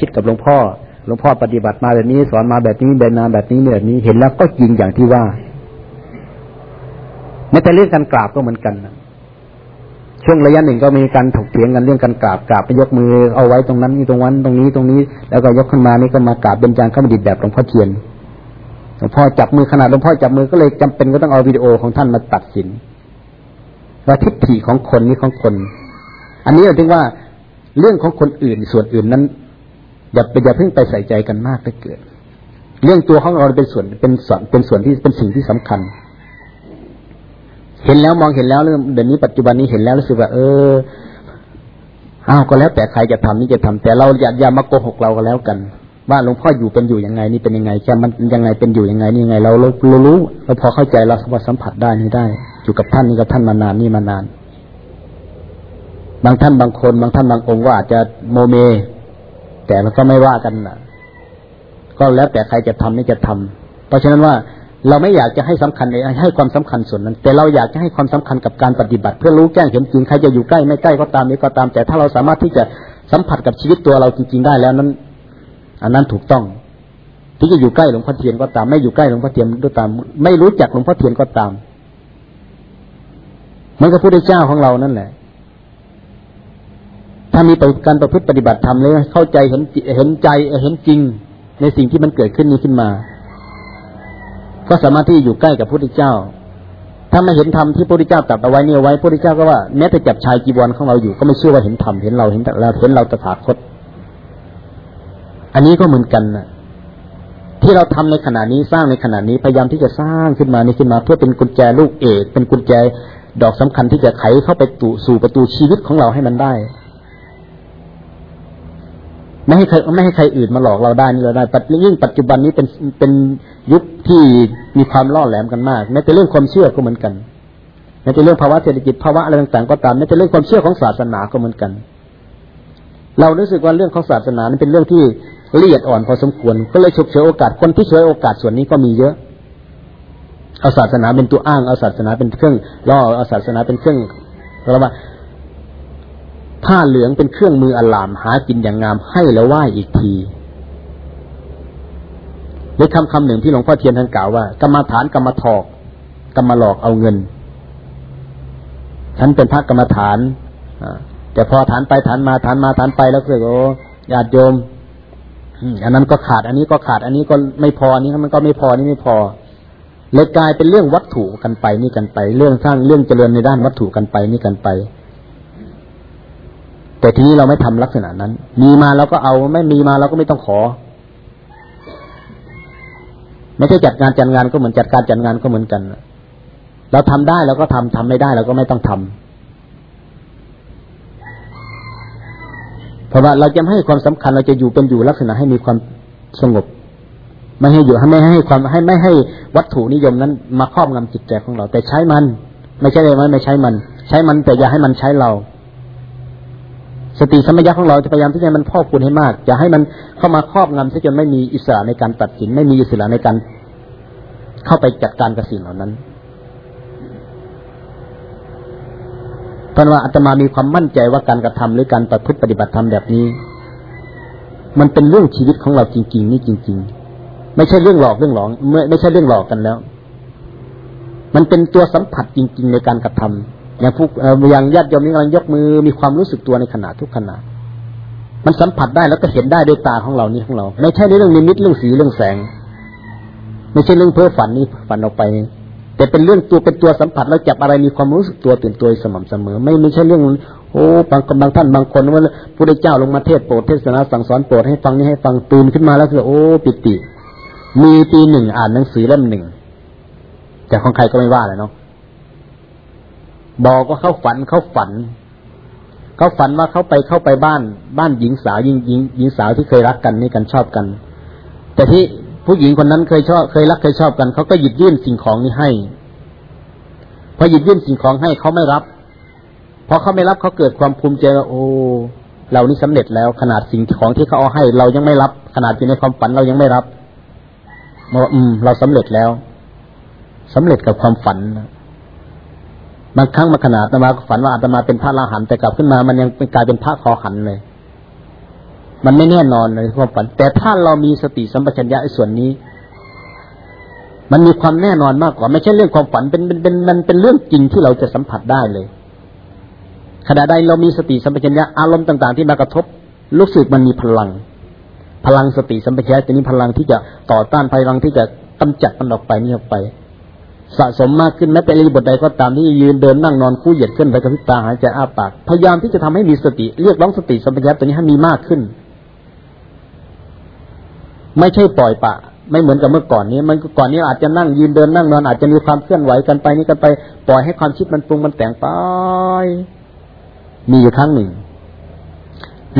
คิดกับหลวงพ่อ หลวงพ่อปฏิบัติมาแบบนี้สอนมาแบบนี้แบบนาแบบนี้แบบนี้เห็นแล้วก็จริงอย่างที่ว่าไม่แต่เรื่องการกราบก็เหมือนกันช่วงระยะหนึ่งก็มีการถกเถียงกันเรื่องการกราบกราบไปยกมือเอาไว้ตรงนั้นนี่ตรงนั้นตรงนี้ตรงนี้ แล้วก็ยกขึ้นมานี่ก็มากราบเป็นจางข้ามดิดแบบหลวงพ่อเทียนหลวงพ่อจับมือขนาดหลวงพ่อจับมือก็เลยจำเป็นก็ต้องเอาวิดีโอของท่านมาตัดสินว่าทิฏฐิของคนนี้ของคน อันนี้เราถึงว่าเรื่องของคนอื่นส่วนอื่นนั้น อย่าไปอย่าเพิ่งไปใส่ใจกันมากไปเกิด เรื่องตัวของเราเป็นส่วนเป็นส่วนเป็นส่วนที่เป็นสิ่งที่สำคัญ เห็นแล้วมองเห็นแล้วเดี๋ยวนี้ปัจจุบันนี้เห็นแล้วรู้สึกว่า เอออ้าวก็แล้วแต่ใครจะทำนี่จะทำแต่เราอย่าอย่ามาโกหกเราก็แล้วกัน ว่าหลวงพ่ออยู่เป็นอยู่ยังไงนี่เป็นยังไงแค่มันยังไงเป็นอยู่ยังไงนี่ยังไง เราเรารู้เราพอเข้าใจเราสามารถสัมผัสได้นี่ได้ อยู่กับท่านนี่กับท่านมานานนี่มานาน บางท่านบางคน บางท่านบางองค์ก็อาจจะโมเม แต่เราก็ไม่ว่ากันนะก็แล้วแต่ใครจะทำไม่จะทำเพราะฉะนั้นว่าเราไม่อยากจะให้สำคัญให้ความสำคัญส่วนนั้น แต่เราอยากจะให้ความสำคัญกับการปฏิบัติ เพื่อรู้แจ้งเห็นจริงใครจะอยู่ใกล้ไม่ใกล้ก็ตามนี้ก็ตาม แต่ถ้าเราสามารถที่จะสัมผัสกับชีวิตตัวเราจริงๆได้แล้วนั้น อันนั้นถูกต้อง ที่จะอยู่ใกล้หลวงพ่อเทียนก็ตาม ไม่อยู่ใกล้หลวงพ่อเทียนก็ตาม ไม่รู้จักหลวงพ่อเทียนก็ตามมันก็พระพุทธเจ้าของเรานั่นแหละ ถ้ามีการประพฤติปฏิบัติธรรมเลยเข้าใจเห็นเห็นใจเห็นจริง ในสิ่งที่มันเกิดขึ้นนี้ขึ้นมา ก็สามารถที่อยู่ใกล้กับพระพุทธเจ้า ถ้าไม่เห็นธรรมที่พระพุทธเจ้าตรัสเอาไว้เนี่ยไว้พระพุทธเจ้าก็ว่าแม้แต่จับชายจีวรของเราอยู่ก็ไม่เชื่อว่าเห็นธรรมเห็นเราเห็นเราเห็นเราตถาคต อันนี้ก็เหมือนกันนะที่เราทำในขณะนี้สร้างในขณะนี้พยายามที่จะสร้างขึ้นมานี้ขึ้นมา เพื่อเป็นกุญแจลูกเอกเป็นกุญแจดอกสำคัญที่จะไขเข้าไปสู่ประตูชีวิตของเราให้มันได้ ไม่ให้ใครไม่ให้ใครอื่นมาหลอกเราได้นี่เราได้ยิ่งปัจจุบันนี้เป็นเป็นยุคที่มีความล่อแหลมกันมากแม้แต่เรื่องความเชื่อก็เหมือนกันแม้แต่เรื่องภาวะเศรษฐกิจภาวะอะไรต่างๆก็ตามแม้แต่เรื่องความเชื่อของศาสนาก็เหมือนกัน เรารู้สึกว่าเรื่องของศาสนานั้นเป็นเรื่องที่ละเอียดอ่อนพอสมควร ก็เลยฉกเฉวยโอกาสคนที่ฉวยโอกาสส่วนนี้ก็มีเยอะเอาศาสนาเป็นตัวอ้างเอาศาสนาเป็นเครื่องล่อเอาศาสนาเป็นเครื่องเราว่า ผ้าเหลืองเป็นเครื่องมืออลามหากินอย่างงามให้แล้วไหว้อีกทีหรือคำคำหนึ่งที่หลวงพ่อเทียนท่านกล่าวว่ากรรมฐานกรรมถอกกรรมหลอกเอาเงิน ฉันเป็นพระกรรมฐานแต่พอฐานไปฐานมาฐานมาฐานไปแล้วก็โอ้ญาติโยมอันนั้นก็ขาด อันนี้ก็ขาด อันนี้ก็ไม่พออันนี้มันก็ไม่พอนี่ไม่พอเลยกลายเป็นเรื่องวัตถุกันไปนี่กันไป เรื่องสร้างเรื่องเจริญในด้านวัตถุกันไปนี่กันไป แต่ทีนี้เราไม่ทำลักษณะนั้น มีมาเราก็เอาไม่มีมาเราก็ไม่ต้องขอ ไม่ใช่จัดงานจัดงานก็เหมือนจัดการจัดงานก็เหมือนกัน เราทำได้เราก็ทำทำไม่ได้เราก็ไม่ต้องทำเพราะว่าเราจะให้ความสำคัญเราจะอยู่เป็นอยู่ลักษณะให้มีความสงบ ไม่ให้อยู่ไม่ให้ความให้ไม่ให้วัตถุนิยมนั้น มาครอบงำจิตใจของเรา แต่ใช้มัน ไม่ใช่เลยไม่ใช้มัน ใช้มันแต่อย่าให้มันใช้เรา สติสมัยะของเราจะพยายามที่จะมันพอกพูนให้มาก อย่าให้มันเข้ามาครอบงำซะจนไม่มีอิสระในการตัดสิน ไม่มีอิสระในการเข้าไปจัดการกับสิ่งเหล่านั้นเพราะว่าอาตมามีความมั่นใจว่าการกระทำหรือการประพฤติปฏิบัติธรรมแบบนี้ มันเป็นเรื่องชีวิตของเราจริง ๆ นี่จริง ๆ ไม่ใช่เรื่องหลอกเรื่องหลอกไม่ไม่ใช่เรื่องหลอกกันแล้ว มันเป็นตัวสัมผัสจริง ๆ ในการกระทำ อย่างผู้อย่างญาติโยมนี่กำลังยกมือมีความรู้สึกตัวในขณะทุกขณะ มันสัมผัสได้แล้วก็เห็นได้ด้วยตาของเรานี่ของเรา ไม่ใช่เรื่องนิมิตเรื่องสีเรื่องแสง ไม่ใช่เรื่องเพ้อฝันนี่ฝันออกไป แต่เป็นเรื่องตัวเป็นตัวสัมผัสแล้วจับอะไรมีความรู้สึกตัวตื่นตัวสม่ำเสมอ ไม่ไม่ใช่เรื่องโอ้บางบางท่านบางคนว่าพระเจ้าลงมาเทศโปรดเทศนาสั่งสอนโปรดให้ฟังนี่ให้ฟังตื่นขึ้นมาแล้วคือโอ้ปิติ มีปีหนึ่งอ่านหนังสือเล่มหนึ่งแต่ของใครก็ไม่ว่าเลยเนาะ บอกว่าเขาฝันเขาฝัน เขาฝันว่าเขาไปเข้าไปบ้าน บ้านหญิงสาวหญิงหญิงหญิงสาวที่เคยรักกันนี่กันชอบกัน แต่ที่ผู้หญิงคนนั้นเคยชอบ เคยรักเคยชอบกันเขาก็หยิบยื่นสิ่งของนี้ให้ พอหยิบยื่นสิ่งของให้เขาไม่รับพอเขาไม่รับเขาเกิดความภูมิใจว่าโอ้เรานี่สำเร็จแล้วขนาดสิ่งของที่เขาเอาให้ เรายังไม่รับ ขนาดอยู่ในความฝันเรายังไม่รับว่าอืม เราสำเร็จแล้วสำเร็จกับความฝันนะ บางครั้งมาขนาดอาตมาฝันว่าอาตมาเป็นพระลาหันแต่กลับขึ้นมา มันยังเป็นกลายเป็นพระคอหันเลย มันไม่แน่นอนในความฝัน แต่ถ้าเรามีสติสัมปชัญญะในส่วนนี้ มันมีความแน่นอนมากกว่า ไม่ใช่เรื่องความฝันเป็นเป็นเป็นมันเป็นเรื่องจริงที่เราจะสัมผัสได้เลย ขณะใดเรามีสติสัมปชัญญะอารมณ์ต่าง ๆ ที่มากระทบรู้สึกมันมีพลัง พลังสติสัมปชัญญะจะมีพลังที่จะต่อต้านพลังที่จะกำจัดมันออกไปนี่ออกไป สะสมมากขึ้นแม้แต่รีบทใดก็ตามที่ยืนเดินนั่งนอนคู่เหยียดขึ้นไปกระพริบตาหายใจอ้าปาก พยายามที่จะทำให้มีสติเรียกร้องสติสัมปชัญญะตัวนี้ให้มีมากขึ้น ไม่ใช่ปล่อยปะ ไม่เหมือนกับเมื่อก่อนนี้ มันก่อนนี้อาจจะนั่งยืนเดินนั่งนอนอาจจะมีความเคลื่อนไหวกันไปนี่กันไป ปล่อยให้ความคิดมันปรุงมันแต่งไป มีอยู่ครั้งหนึ่ง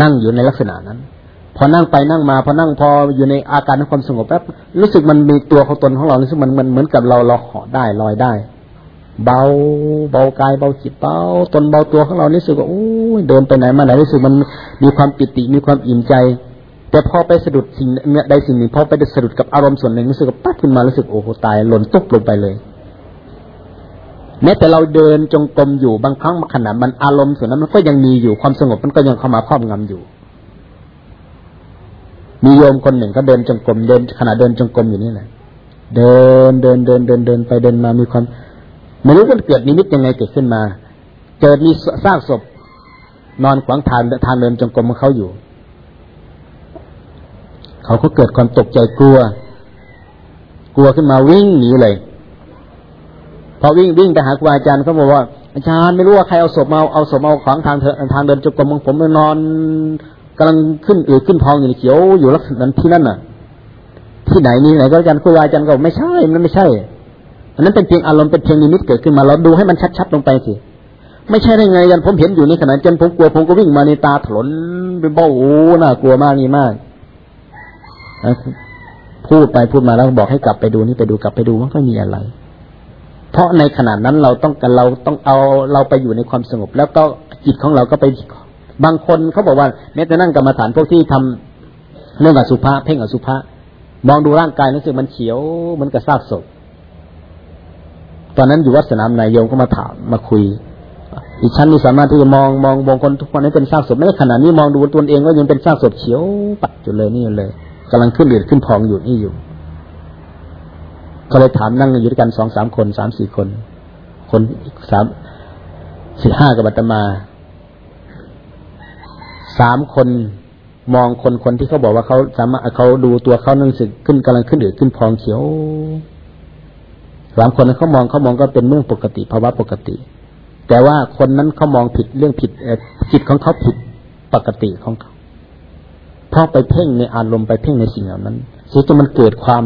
นั่งอยู่ในลักษณะนั้น พอนั่งไปนั่งมา พอนั่งพออยู่ในอาการของความสงบแป๊บรู้สึกมันมีตัวของตนของเรารู้สึกมันมันเหมือนกับเราเราเหาะได้ลอยได้ เบาเบากายเบาจิตเบาตนเบาตัวของเรารู้สึกว่าโอ้ยเดินไปไหนมาไหนรู้สึกมันมีความปิติมีความอิ่มใจ แต่พอไปสะดุดสิ่งใดสิ่งหนึ่งพอไปสะดุดกับอารมณ์ส่วนหนึ่งรู้สึกปั๊บขึ้นมารู้สึกโอ้โหตายหล่นตุ๊บลงไปเลยแม้แต่เราเดินจงกรมอยู่บางครั้งขณะมันอารมณ์ส่วนนั้นมันก็ยังมีอยู่ความสงบมันก็ยังเข้ามาครอบงำอยู่ มีโยมคนหนึ่งก็เดินจงกรมเดินขณะเดินจงกรมอยู่นี่แหละเดินเดินเดินเดินเดินไปเดินมามีความไม่รู้มันเกิดนิมิตยังไงเกิดขึ้นมาเกิดมีซากศพ นอนขวางทางทางเดินจงกรมของเขาอยู่ เขาก็เกิดความตกใจกลัว กลัวขึ้นมาวิ่งหนีเลย พอวิ่งวิ่งไปหาครูอาจารย์เขาบอกว่าอาจารย์ไม่รู้ว่าใครเอาศพมาเอาศพมาขวางทางทางเดินจุกรมของผมนอน กำลังขึ้นอืดขึ้นพองอยู่เขียวอยู่ลักษณะที่นั่นน่ะ ที่ไหนนี่ไหนก็อาจารย์ครูอาจารย์ก็ไม่ใช่มันไม่ใช่อันนั้นเป็นเพียงอารมณ์เป็นเพียงนิมิตเกิดขึ้นมาเราดูให้มันชัดๆลงไปสิไม่ใช่ได้ไงยันผมเห็นอยู่ในขณะจนผมกลัวผมก็วิ่งมาในตาถลนเป็นเบ้าโอ้น่ากลัวมากนี่มากพูดไปพูดมาแล้วบอกให้กลับไปดูนี่ไปดูกลับไปดูมันก็มีอะไร เพราะในขณะนั้นเราต้องการเราต้องเอาเราไปอยู่ในความสงบ แล้วก็จิตของเราก็ไป บางคนเขาบอกว่าแม้แต่นั่งกรรมฐานพวกที่ทำเรื่องอสุภะเพ่งอสุภะมองดูร่างกายรู้สึกมันเขียวมันกระซากศพตอนนั้นอยู่วัดสนามนายโยมก็มาถามมาคุย อีกชั้นนี่สามารถที่จะมองมองมองคนทุกคนนี้เป็นซากศพไม่ขนาดนี้มองดูตัวเองก็ยังเป็นซากศพเขียวปัดจุดเลยนี่เลยกำลังขึ้นเหลือดขึ้นพองอยู่นี่อยู่ก็เลยถามนั่งอยู่ด้วยกันสองสามคนสามสี่คน คนสามสี่ห้ากับบัตมา สามคนมองคนคนที่เขาบอกว่าเขาสามารถเขาดูตัวเขานั่งสึกขึ้นกำลังขึ้นอืดขึ้นพองเขียวสามคนนั้นเขามองเขามองก็เป็นเรื่องปกติภาวะปกติ แต่ว่าคนนั้นเขามองผิดเรื่องผิดจิตของเขาผิดปกติของเขาเพราะไปเพ่งในอารมณ์ไปเพ่งในสิ่งเหล่านั้นสิ่งที่มันเกิดความ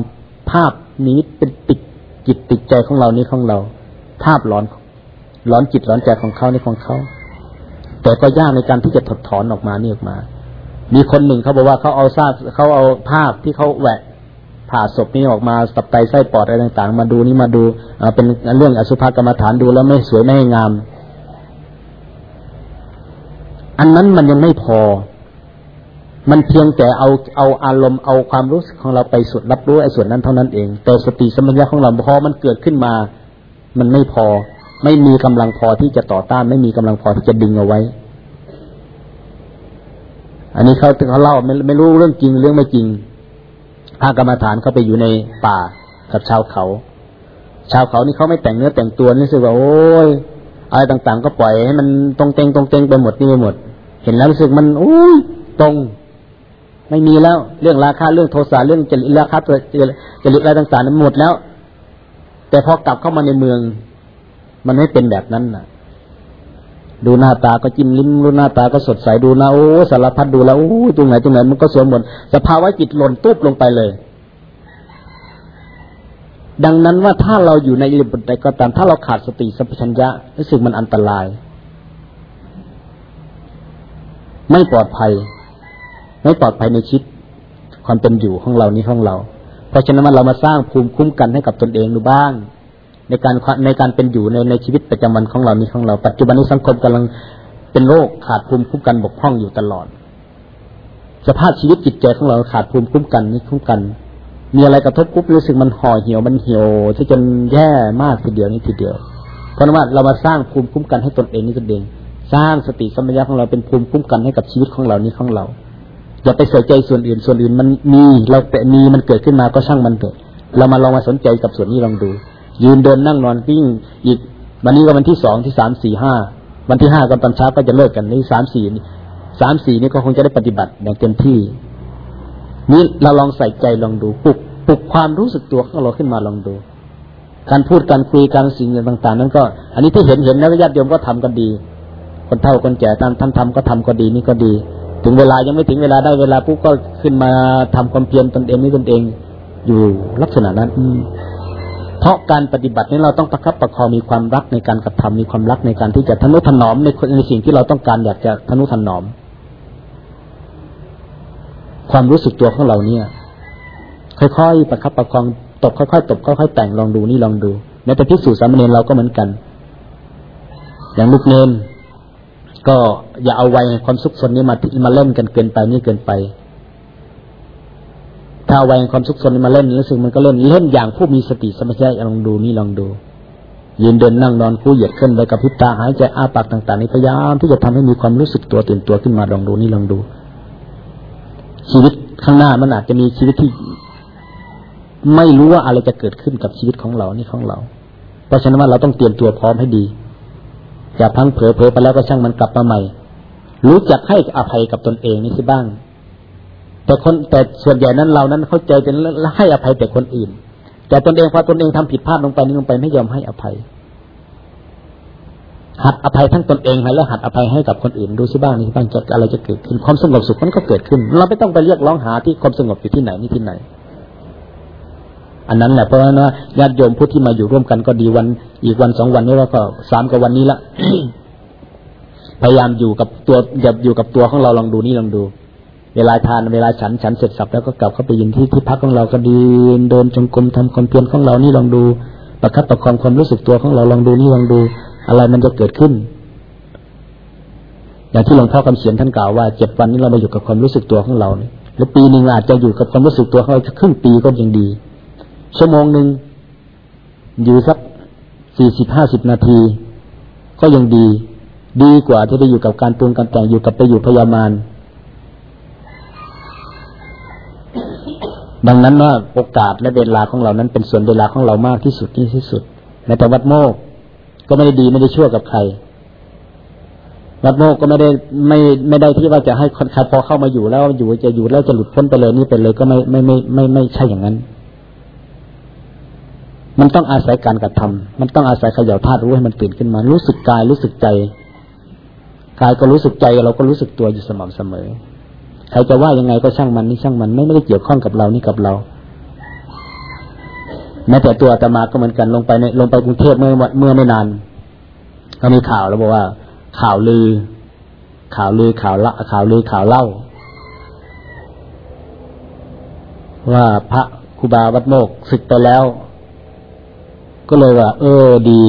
ภาพนี้เป็นติดจิตติดใจของเรานี้ของเรา ภาพหลอนหลอนจิตหลอนใจของเขานี่ของเขา แต่ก็ยากในการที่จะถอดถอนออกมานี่ออกมา มีคนหนึ่งเขาบอกว่าเขาเอาซากเขาเอาภาพที่เขาแหวะผ่าศพนี้ออกมาตับไตไส้ปอดอะไรต่าง ๆ มาดูนี่มาดูเป็นเรื่องอสุภกรรมฐานดูแล้วไม่สวยไม่งาม อันนั้นมันยังไม่พอ มันเพียงแต่เอาเอาอารมณ์เอาความรู้สึกของเราไปสุดรับรู้ไอ้ส่วนนั้นเท่านั้นเอง แต่สติสมัญญาของเราพอมันเกิดขึ้นมา มันไม่พอ ไม่มีกำลังพอที่จะต่อต้าน ไม่มีกำลังพอที่จะดึงเอาไว้ อันนี้เขาเขาเล่าไม่ไม่รู้เรื่องจริงเรื่องไม่จริงพระกรรมฐานเขาไปอยู่ในป่ากับชาวเขา ชาวเขานี่เขาไม่แต่งเนื้อแต่งตัวนี่สึกว่าโอ้ยอะไรต่างๆ ก็ปล่อยให้มันตรงเตงตรงเตงไปหมดนี่ไปหมด เห็นแล้วรู้สึกมันโอ้ยตรง ไม่มีแล้วเรื่องราคาเรื่องโทสะเรื่องจริตราคาตัวจริตอะไรต่างๆนั้นหมดแล้ว แต่พอกลับเข้ามาในเมือง มันไม่เป็นแบบนั้นน่ะ ดูหน้าตาก็จิ้มลิ้มดูหน้าตาก็สดใสดูนะโอ้สารพัดดูแล้วโอ้ตรงไหนตรงไหนมันก็สวยหมดสภาวะจิตหล่นตุ๊บลงไปเลย ดังนั้นว่าถ้าเราอยู่ในอิริบทใดก็ตามถ้าเราขาดสติสัมปชัญญะรู้สึกมันอันตราย ไม่ปลอดภัย ไม่ปลอดภัยในชีวิตความเป็นอยู่ของเรานี้ของเรา เพราะฉะนั้นเรามาสร้างภูมิคุ้มกันให้กับตนเองดูบ้าง ในการในการเป็นอยู่ในในชีวิตประจำวันของเรานี้ของเรา ปัจจุบันนี้สังคมกำลังเป็นโรคขาดภูมิคุ้มกันบกพร่องอยู่ตลอด สภาพชีวิตจิตใจของเราขาดภูมิคุ้มกันนี้คุ้มกัน มีอะไรกระทบปุ๊บรู้สึกมันห่อเหี่ยวมันเหี่ยวที่จนแย่มากทีเดียวนี้ทีเดียว เพราะว่าเรามาสร้างภูมิคุ้มกันให้ตนเองนี่ตนเองสร้างสติสมัญญาของเราเป็นภูมิคุ้มกันให้กับชีวิตของเรานี้ของเราอย่าไปส่ใจส่วนอื่นส่วนอื่นมันมี เราแต่มีมันเกิดขึ้นมาก็ช่างมันเถอะเรามาลองมาสนใจกับส่วนนี้ลองดู ยืนเดินนั่งนอนวิ่ง อีก วันนี้ก็วันที่สองที่สามสี่ห้าวันที่ห้าก็ตอนเช้าก็จะเลิกกันนี่สามสี่สามสี่นี่ก็คงจะได้ปฏิบัติอย่างเต็มที่ นี่เราลองใส่ใจลองดูปลุกปลุกความรู้สึกตัวของเราขึ้นมาลองดู การพูดการคุยการสิ่งต่าง ๆ นั้นก็ อันนี้ที่เห็นเห็นนะญาติโยมก็ทำกันดี คนเฒ่าคนแก่ท่านท่านทำก็ทำก็ดีนี่ก็ดี ถึงเวลายังไม่ถึงเวลาได้เวลาปุ๊บก็ขึ้นมาทำความเพียรตนเองนี่ตนเอง อยู่ลักษณะนั้น เพราะการปฏิบัตินี้เราต้องประคับประคองมีความรักในการกระทำมีความรักในการที่จะทนุถนอมในในสิ่งที่เราต้องการอยากจะทนุถนอม ความรู้สึกตัวของเราเนี่ย ค่อยๆประคับประคองตบค่อยๆตบค่อยๆแต่งลองดูนี่ลองดูแม้แต่พิสูจน์สามเณรเราก็เหมือนกัน อย่างลูกเนนก็อย่าเอาไว้ความสุขสนนี้มามาเล่นกันเกินไปนี่เกินไป ถ้าวัยความสุขสนมาเล่นรู้สึกมันก็เล่นเล่นอย่างผู้มีสติสมัชยะลองดูนี่ลองดูยืนเดินนั่งนอนคู่เหยียดขึ้นไปกับพิบตาหายใจอ้าปากต่างๆนี่พยายามที่จะทำให้มีความรู้สึกตัวตื่นตัวขึ้นมาลองดูนี่ลองดู ชีวิตข้างหน้ามันอาจจะมีชีวิตที่ ไม่รู้ว่าอะไรจะเกิดขึ้นกับชีวิตของเรานี่ของเรา เพราะฉะนั้นว่าเราต้องเตรียมตัวพร้อมให้ดีอย่าพังเผลอเผลอไปแล้วก็ช่างมันกลับมาใหม่ รู้จักให้อภัยกับตนเองนี่สิบ้าง แต่คนแต่ส่วนใหญ่นั้นเรานั้นเข้าใจกันแล้วให้อภัยแต่คนอื่น แต่ตนเองพอตนเองทำผิดพลาดลงไปนี่ลงไปไม่ยอมให้อภัย หัดอภัยทั้งตนเองแล้วหัดอภัยให้กับคนอื่นดูสิบ้างนี่บ้างจะอะไรจะเกิดขึ้นความสงบสุขมันก็เกิดขึ้น เราไม่ต้องไปเรียกร้องหาที่ความสงบอยู่ที่ไหนนี่ที่ไหน อันนั้นแหละเพราะว่าญาติโยมผู้ที่มาอยู่ร่วมกันก็ดีวัน อีกวันสองวันนี้ว่าก็สามกับวันนี้ละพยายามอยู่กับตัวอย่าอยู่กับตัวของเราลองดูนี่ลองดู เวลาทานเวลาฉันฉันเสร็จสับแล้วก็กลับเข้าไปยินที่ที่พักของเราก็ดีเดินจงกรมทำความเพียรของเรานี่ลองดูประคับประคองความรู้สึกตัวของเราลองดูนี่ลองดู อะไรมันจะเกิดขึ้นอย่างที่หลวงพ่อคำเขียนท่านกล่าวว่าเจ็ดวันนี้เรามาอยู่กับความรู้สึกตัวของเราเนี่ยแล้วปีหนึ่งอาจจะอยู่กับความรู้สึกตัวของเราครึ่งปีก็ยังดี ชั่วโมงหนึ่งอยู่สักสี่สิบห้าสิบนาที ก็ยังดี ดีกว่าที่จะอยู่กับการปรุงการแต่งอยู่กับไปอยู่พยามาร ดังนั้นว่าโอกาสและเวลาของเรานั้นเป็นส่วนเวลาของเรามากที่สุดที่ที่สุดในแต่วัดโมกก็ไม่ได้ดีไม่ได้ชั่วกับใคร วัดโมกก็ไม่ได้ไม่ไม่ได้ที่ว่าจะให้คนใครพอเข้ามาอยู่แล้วอยู่จะอยู่แล้วจะหลุดพ้นไปเลยนี่เป็นเลยก็ไม่ไม่ไม่ไม่ไม่ใช่อย่างนั้น มันต้องอาศัยการกระทำมันต้องอาศัยขย่าธาตุรู้ให้มันตื่นขึ้นมา รู้สึกกายรู้สึกใจกายก็รู้สึกใจเราก็รู้สึกตัวอยู่สม่ำเสมอ ใครจะว่ายังไงก็ช่างมันนี่ช่างมันไม่ไม่ได้เกี่ยวข้องกับเรานี่กับเราแม้แต่ตัวอาตมาก็เหมือนกันลงไปในลงไปกรุงเทพเมื่อเมื่อไม่นานก็มีข่าวแล้วบอกว่า ข่าวลือ ข่าวลือข่าวละข่าวลือข่าวเล่า ว่าพระครูบาวัดโมกศึกไปแล้ว ก็เลยว่า เออดี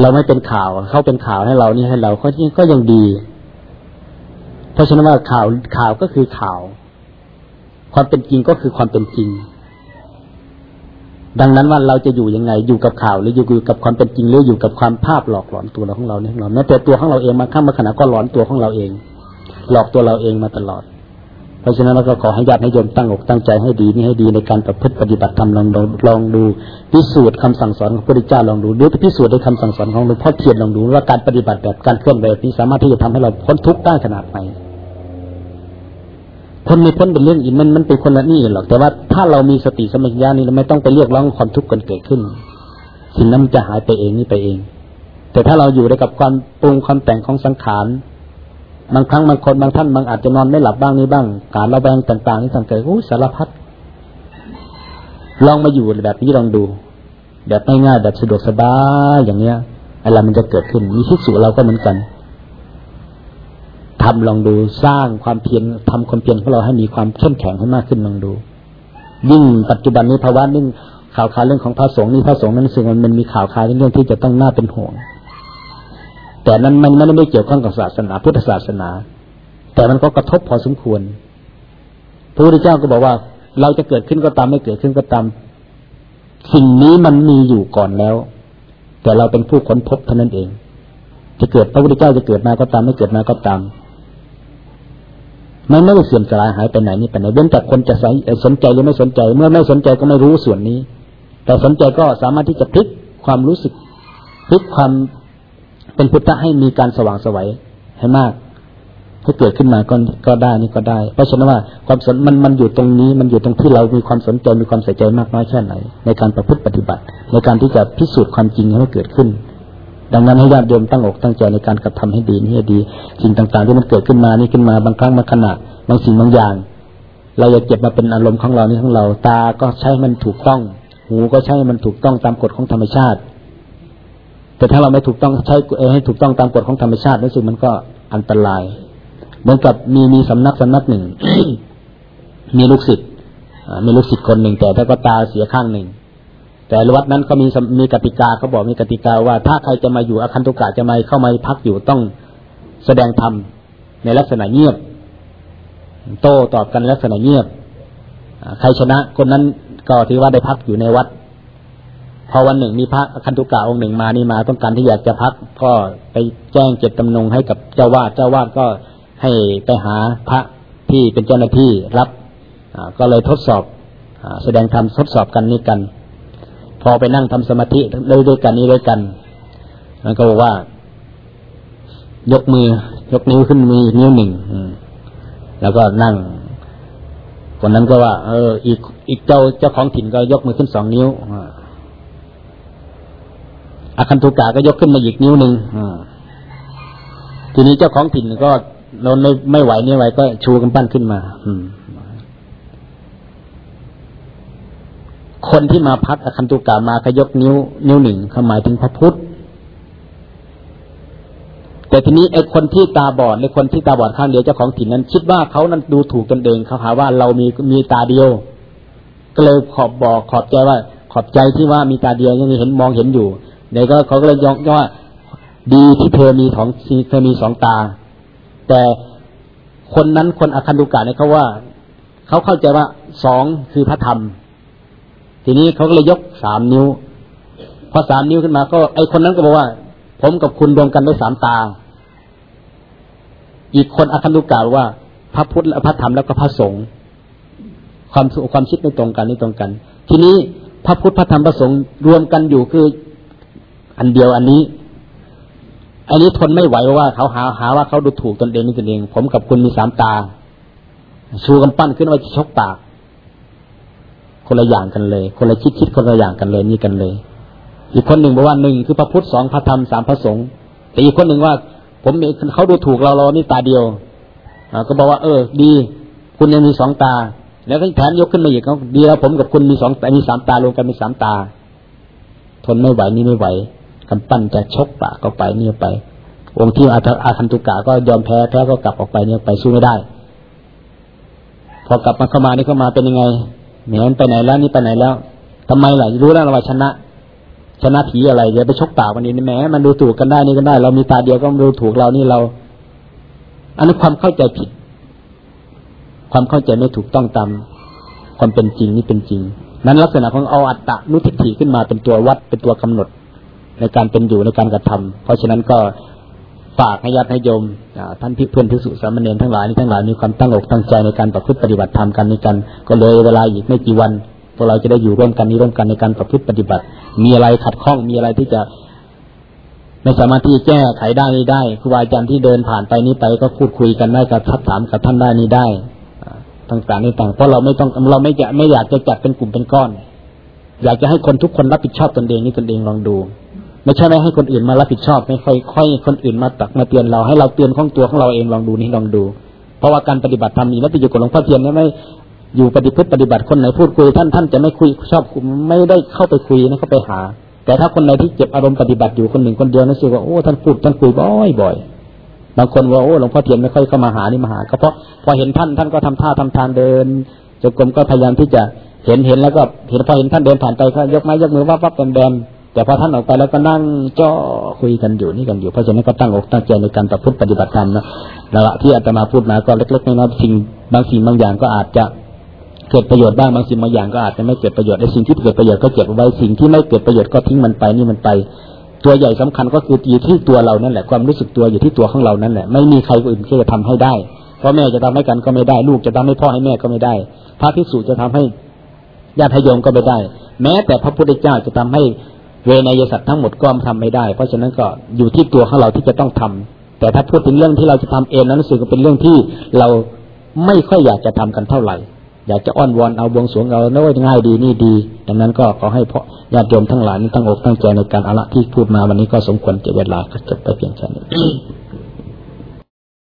เราไม่เป็นข่าวเขาเป็นข่าวให้เรานี่ให้เราก็ก็ยังดี เพราะฉะนั้นว่าข่าวข่าวก็คือข่าว ความเป็นจริงก็คือความเป็นจริง ดังนั้นว่าเราจะอยู่ยังไง อยู่กับข่าวหรืออยู่กับความเป็นจริงหรืออยู่กับความภาพหลอกหลอนตัวเราของเราเนี่ยเราแม้แต่ตัวของเราเองมาข้ามมาขณะก็หลอนตัวของเราเอง หลอกตัวเราเองมาตลอด เพราะฉะนั้นเราก็ขอให้ญาติให้โยมตั้งอกตั้งใจให้ดีนี่ให้ดีในการประพฤติปฏิบัติธรรมลองลองดูพิสูจน์คำสั่งสอนของพระพุทธเจ้าลองดูหรือพิสูจน์ในคำสั่งสอนของหลวงพ่อเทียนลองดูว่าการปฏิบัติแบบการเคลื่อนแบบนี้สามารถที่จะทำให้เราพ้นทุกข์ได้ขนาดไหน พ้นไม่พ้นเป็นเรื่องอีกมันมันเป็นคนละนี่หรอกแต่ว่าถ้าเรามีสติสมัญญานี่เราไม่ต้องไปเรียกร้องความทุกข์กันเกิดขึ้น สิ่งนั้นมันจะหายไปเองนี่ไปเอง แต่ถ้าเราอยู่ได้กับความปรุงความแต่งของสังขารบางครั้งบางคนบางท่านบางอาจจะนอนไม่หลับบ้างนี่บ้าง การระแวงต่างๆนี่สังเกตโอ้สารพัดลองมาอยู่แบบนี้ลองดู แบบง่ายๆแบบสะดวกสบายอย่างเนี้ยอะไรมันจะเกิดขึ้นมีทิศสุเราก็เหมือนกัน ทำลองดูสร้างความเพียรทำความเพียรของเราให้มีความเข้มแข็งให้มากขึ้นลองดู ยิ่งปัจจุบันนี้ภาวะนิ่งข่าวคาเรื่องของพระสงฆ์นี่พระสงฆ์นั้นสิ่งมันมีข่าวคาเรื่องที่จะต้องน่าเป็นห่วง แต่นั้นมันไม่ได้เกี่ยวข้องกับศาสนา พุทธศาสนา แต่มันก็กระทบพอสมควรพระพุทธเจ้าก็บอกว่า เราจะเกิดขึ้นก็ตามไม่เกิดขึ้นก็ตาม สิ่งนี้มันมีอยู่ก่อนแล้ว แต่เราเป็นผู้ค้นพบเท่านั้นเอง จะเกิดพระพุทธเจ้าจะเกิดมาก็ตามไม่เกิดมาก็ตาม มันไม่ได้เสื่อมสลายหายไปไหนนี่ไปไหนเว้นแต่คนจะสนใจหรือไม่สนใจ เมื่อไม่สนใจก็ไม่รู้ส่วนนี้ แต่สนใจก็สามารถที่จะพลิกความรู้สึกพลิกความเป็นพุทธะให้มีการสว่างสวัยให้มากให้เกิดขึ้นมาก็ก็ได้นี่ก็ได้ เพราะฉะนั้นว่าความสนมันมันอยู่ตรงนี้ มันอยู่ตรงที่เรามีความสนใจมีความใส่ใจมากน้อยแค่ไหน ในการประพฤติปฏิบัติ ในการที่จะพิสูจน์ความจริงให้เกิดขึ้น ดังนั้นให้ญาติโยมตั้งอกตั้งใจในการกระทำให้ดีนี่ให้ดี สิ่งต่างๆที่มันเกิดขึ้นมานี่ขึ้นมาบางครั้งบางขณะบางสิ่งบางอย่าง เราอยากเก็บมาเป็นอารมณ์ของเรานี่ของเรา ตาก็ใช้มันถูกต้อง หูก็ใช้มันถูกต้องตามกฎของธรรมชาติ แต่ถ้าเราไม่ถูกต้องใช้ให้ถูกต้องตามกฎของธรรมชาติรู้สึกมันก็อันตราย เหมือนกับมีมีสำนักสำนักหนึ่ง มีลูกศิษย์มีลูกศิษย์คนหนึ่งแต่ถ้าก็ตาเสียข้างหนึ่ง แต่วัดนั้นเขามีมีกติกาเขาบอกมีกติกาว่า ถ้าใครจะมาอยู่อาคันตุกะจะมาเข้ามาพักอยู่ต้องแสดงธรรมในลักษณะเงียบ โต้ตอบกันลักษณะเงียบใครชนะคนนั้นก็ถือว่าได้พักอยู่ในวัด พอวันหนึ่งมีพระคันตุกะองค์หนึ่งมานี่มาต้องการที่อยากจะพักก็ไปแจ้งเจตจำนงให้กับเจ้าวาดเจ้าวาดก็ให้ไปหาพระที่เป็นเจ้าหน้าที่รับก็เลยทดสอบแสดงธรรมทดสอบกันนี้กัน อไปนั่งทำสมาธิเลยด้วยกันนี้ด้วยกันมันก็บอกว่า ยกมือยกนิ้วขึ้นมีนิ้วหนึ่งแล้วก็นั่งคนนั้นก็ว่า เออ อีกอีกเจ้าเจ้าของถิ่นก็ยกมือขึ้นสองนิ้วอาคันตุกาก็ยกขึ้นมาอีกนิ้วหนึ่งทีนี้เจ้าของถิ่นก็นนไม่ไม่ไหวไม่ไหวก็ชูกำปั้นขึ้นมา อืม คนที่มาพักอคันตุกามาขยกนิ้ว นิ้วหนึ่งเขาหมายถึงพระพุทธแต่ทีนี้ไอ้คนที่ตาบอดในคนที่ตาบอดข้างเดียวเจ้าของถิ่นนั้น คิดว่าเขานั้นดูถูกตนเองเขาหาว่าเรามีมีตาเดียวก็เลยขอบบอกขอบใจว่า ขอบใจที่ว่ามีตาเดียวยังเห็นมองเห็นอยู่เดี๋ยวก็เขาก็เลยยอกว่า ดีที่เธอมีสองเธอมีสองตา แต่คนนั้นคนอคันตุกะเนี่ยเขาว่าเขาเข้าใจว่าสองคือพระธรรม ทีนี้เขาก็เลยยกสามนิ้ว พอสามนิ้วขึ้นมา ก็ไอคนนั้นก็บอกว่า ผมกับคุณรวมกันได้สามตา อีกคนอคันตุกะว่า พระพุทธและพระธรรมแล้วก็พระสงฆ์ความความคิดไม่ตรงกันไม่ตรงกัน ทีนี้พระพุทธพระธรรมพระสงฆ์รวมกันอยู่คืออันเดียวอันนี้ อันนี้ทนไม่ไหวว่าเขาหาหาว่าเขาดูถูกตนเองนี่ตนเอง ผมกับคุณมีสามตา ชูกำปั้นขึ้นว่าจะชกปาก คนละอย่างกันเลย คนละคิดคิดคนละอย่างกันเลยนี่กันเลย อีกคนหนึ่งบอกว่าหนึ่งคือพระพุทธสองพระธรรมสามพระสงฆ์แต่อีกคนหนึ่งว่า ผมเขาดูถูกเราเรานี่ตาเดียวอก็บอกว่า เออ ดี คุณยังมีสองตา แล้วก็แถมยกขึ้นมาอีกเขาดีแล้วผมกับคุณมีสองแต่มีสามตารวมกันมีสามตา ทนไม่ไหวนี่ไม่ไหวกำปั้นจะชกปากเข้าไปเนี่ยไป องค์ที่อาอาคันตุกะก็ยอมแพ้แพ้ก็กลับออกไปเนี่ยไปสู้ไม่ได้ พอกลับมาเข้ามานี่เข้ามาเป็นยังไง เหนียนไปไหนแล้วนี่ไปไหนแล้วทำไมล่ะรู้แล้วว่าชนะ ชนะผีอะไรเดี๋ยวไปชกปากวันนี้นี่แหมมันดูถูกกันได้นี่กันได้ เรามีตาเดียวก็ดูถูกเรานี่เรา อันนี้ความเข้าใจผิด ความเข้าใจไม่ถูกต้องตามความเป็นจริงนี่เป็นจริง นั้นลักษณะของเอาอัตตะนุทิฏฐิขึ้นมาเป็นตัววัดเป็นตัวกำหนด ในการเป็นอยู่ในการกระทำเพราะฉะนั้นก็ ฝากให้ญาติให้โยมท่านพี่เพื่อนพิสุสามเณรทั้งหลายนี่ทั้งหลายมีความตั้งอกตั้งใจในการประพฤติปฏิบัติธรรมกันในกันก็เลยเวลาอีกไม่กี่วันพวกเราจะได้อยู่ร่วมกันนี้ร่วมกันในการประพฤติปฏิบัติ มีอะไรขัดข้องมีอะไรที่จะไม่สามารถที่จะแก้ไขได้นี่ได้ครูบาอาจารย์ที่เดินผ่านไปนี้ไปก็พูดคุยกันได้กับทักถามกับท่านได้นี่ได้ต่างๆนี่ต่างเพราะเราไม่ต้องเราไม่จะไม่อยากจะจัดเป็นกลุ่มเป็นก้อน อยากจะให้คนทุกคนรับผิดชอบตนเองนี่ตนเองลองดู ไม่ใช่ไม่ให้คนอื่นมารับผิดชอบ ไม่ค่อยค่อยคนอื่นมาตักมาเตือนเราให้เราเตือนของตัวของเราเองลองดูนี่ลองดู เพราะว่าการปฏิบัติธรรมนี้แล้วไปอยู่กับหลวงพ่อเทียนนี่ไม่ อยู่ปฏิพฤติปฏิบัติคนไหนพูดคุยท่านท่านจะไม่คุยชอบไม่ได้เข้าไปคุยนะเข้าไปหา แต่ถ้าคนไหนที่เก็บอารมณ์ปฏิบัติอยู่คนหนึ่งคนเดียวนั่นสิว่าโอ้ท่านพูดท่านคุยบ่อยบ่อยบางคนว่าโอ้หลวงพ่อเทียนไม่ค่อยเข้ามาหานี่มาหาก็เพราะพอเห็นท่านท่านก็ทำท่าทำทางเดินจงกรมก็พยายามที่จะเห็นเห็นแล้วก็เห็นพอเห็นท่านเดินผ่านไปก็ยกไม้ยกมือวับวับแบมแบม แต่พอท่านออกไปแล้วก็นั่งจ้อคุยกันอยู่นี่กันอยู่เพราะฉะนั้นก็ตั้งอกตั้งใจในการประพฤติปฏิบัติธรรมนะละที่อาตมาพูดมาก็เล็กๆน้อยๆสิ่งบางสิ่งบางอย่างก็อาจจะเกิดประโยชน์บ้างบางสิ่งบางอย่างก็อาจจะไม่เกิดประโยชน์ในสิ่งที่เกิดประโยชน์ก็เก็บไว้สิ่งที่ไม่เกิดประโยชน์ก็ทิ้งมันไปนี่มันไป ตัวใหญ่สำคัญก็คืออยู่ที่ตัวเรานั่นแหละความรู้สึกตัวอยู่ที่ตัวของเรานั่นแหละไม่มีใครอื่นที่จะทำให้ได้พ่อแม่จะทำให้กันก็ไม่ได้ ลูกจะทำให้พ่อให้แม่ก็ไม่ได้ พระภิกษุจะทำให้ญาติโยมก็ไม่ได้ แม้แต่พระพุทธเจ้าจะทำให้ เวนยสัตว์ทั้งหมดก็ทำไม่ได้ เพราะฉะนั้นก็อยู่ที่ตัวของเราที่จะต้องทำแต่ถ้าพูดถึงเรื่องที่เราจะทำเองนั้นรู้สึกเป็นเรื่องที่เราไม่ค่อยอยากจะทำกันเท่าไหร่ อยากจะอ้อนวอนเอาบวงสวงเอาน้ยง่ายดีนี่ดี ดังนั้นก็ขอให้พ่อญาติโยมทั้งหลายตั้งอกตั้งใจในการอาละที่พูดมาวันนี้ก็สมควรจะเวลาก็จบไปเพียงแค่นี้